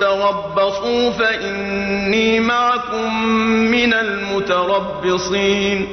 تربصوا فإني معكم من المتربصين